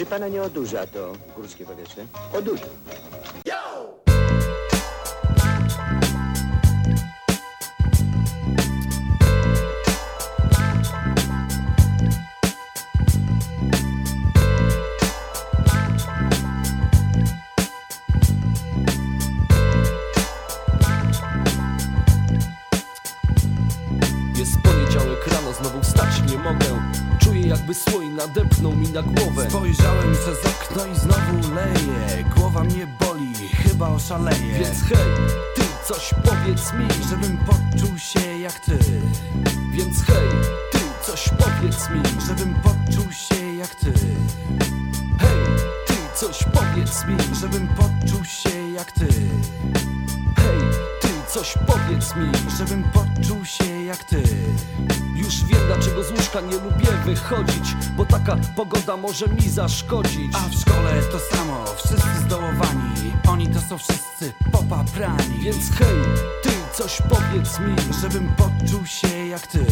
Czy pana nie odurza to górskie powietrze? Odurza. Nie mogę. Czuję jakby słoń nadepnął mi na głowę. Spojrzałem przez okno i znowu leje Głowa mnie boli, chyba oszaleję. Więc hej, ty coś powiedz mi. Żebym poczuł się jak ty. Więc hej, ty coś powiedz mi. Żebym poczuł się jak ty. Hej, ty coś powiedz mi. Żebym poczuł się jak ty. Hej, ty coś powiedz mi. Żebym poczuł się jak ty Już wiem dlaczego z łóżka nie lubię wychodzić Bo taka pogoda może mi zaszkodzić. A w szkole to samo, wszyscy zdołowani Oni to są wszyscy popaprani. Więc hej, ty coś powiedz mi. Żebym poczuł się jak ty.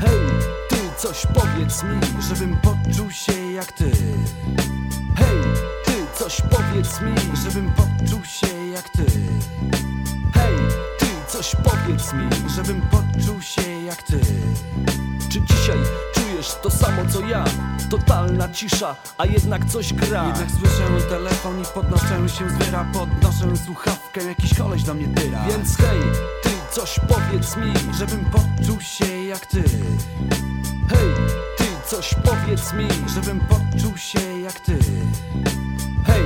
Hej, ty coś powiedz mi. Żebym poczuł się jak ty. Hej, ty coś powiedz mi. Żebym poczuł się jak ty powiedz mi Żebym poczuł się jak ty. Czy dzisiaj czujesz to samo co ja? Totalna cisza, a jednak coś gra. Jednak słyszę telefon i podnoszę się z wyra Podnoszę słuchawkę, jakiś koleś do mnie tyra. Więc hej, ty coś powiedz mi Żebym poczuł się jak ty. Hej, ty coś powiedz mi Żebym poczuł się jak ty. Hej,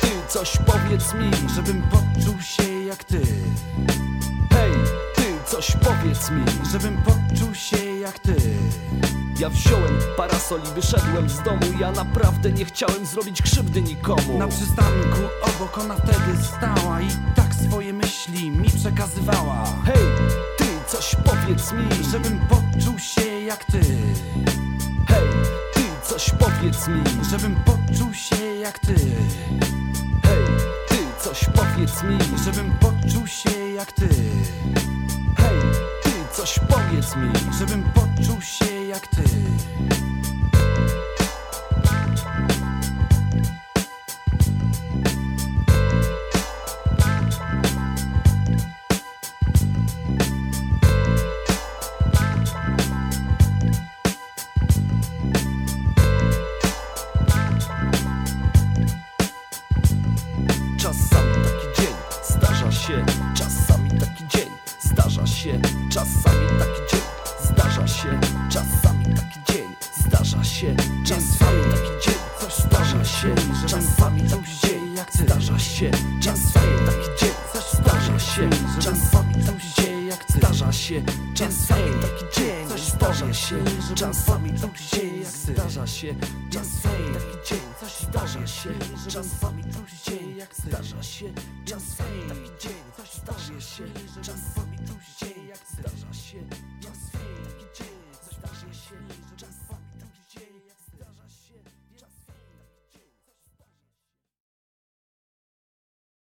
ty coś powiedz mi. Żebym poczuł się jak ty coś powiedz mi Żebym poczuł się jak ty. Ja wziąłem parasol i wyszedłem z domu. Ja naprawdę nie chciałem zrobić krzywdy nikomu. Na przystanku obok ona wtedy stała I tak swoje myśli mi przekazywała. Hej, ty coś powiedz mi Żebym poczuł się jak ty. Hej, ty coś powiedz mi Żebym poczuł się jak ty. Hej, ty coś powiedz mi Żebym poczuł się jak ty coś powiedz mi Żebym poczuł się jak ty. Czasami taki dzień zdarza się Czasami taki dzień zdarza się Czasami taki dzień zdarza się Czasami taki dzień zdarza się Czasami taki dzień coś zdarza się Czasami taki dzień jak zdarza się Czasami taki dzień coś zdarza się Czasami taki dzień jak zdarza się Czasami taki dzień coś zdarza się Czasami taki dzień jak zdarza się Czasami taki dzień coś zdarza się Czasami taki dzień jak zdarza się Czasami taki dzień coś zdarza się Czasami taki dzień jak zdarza się, ja swój dzień, zdarza się czas.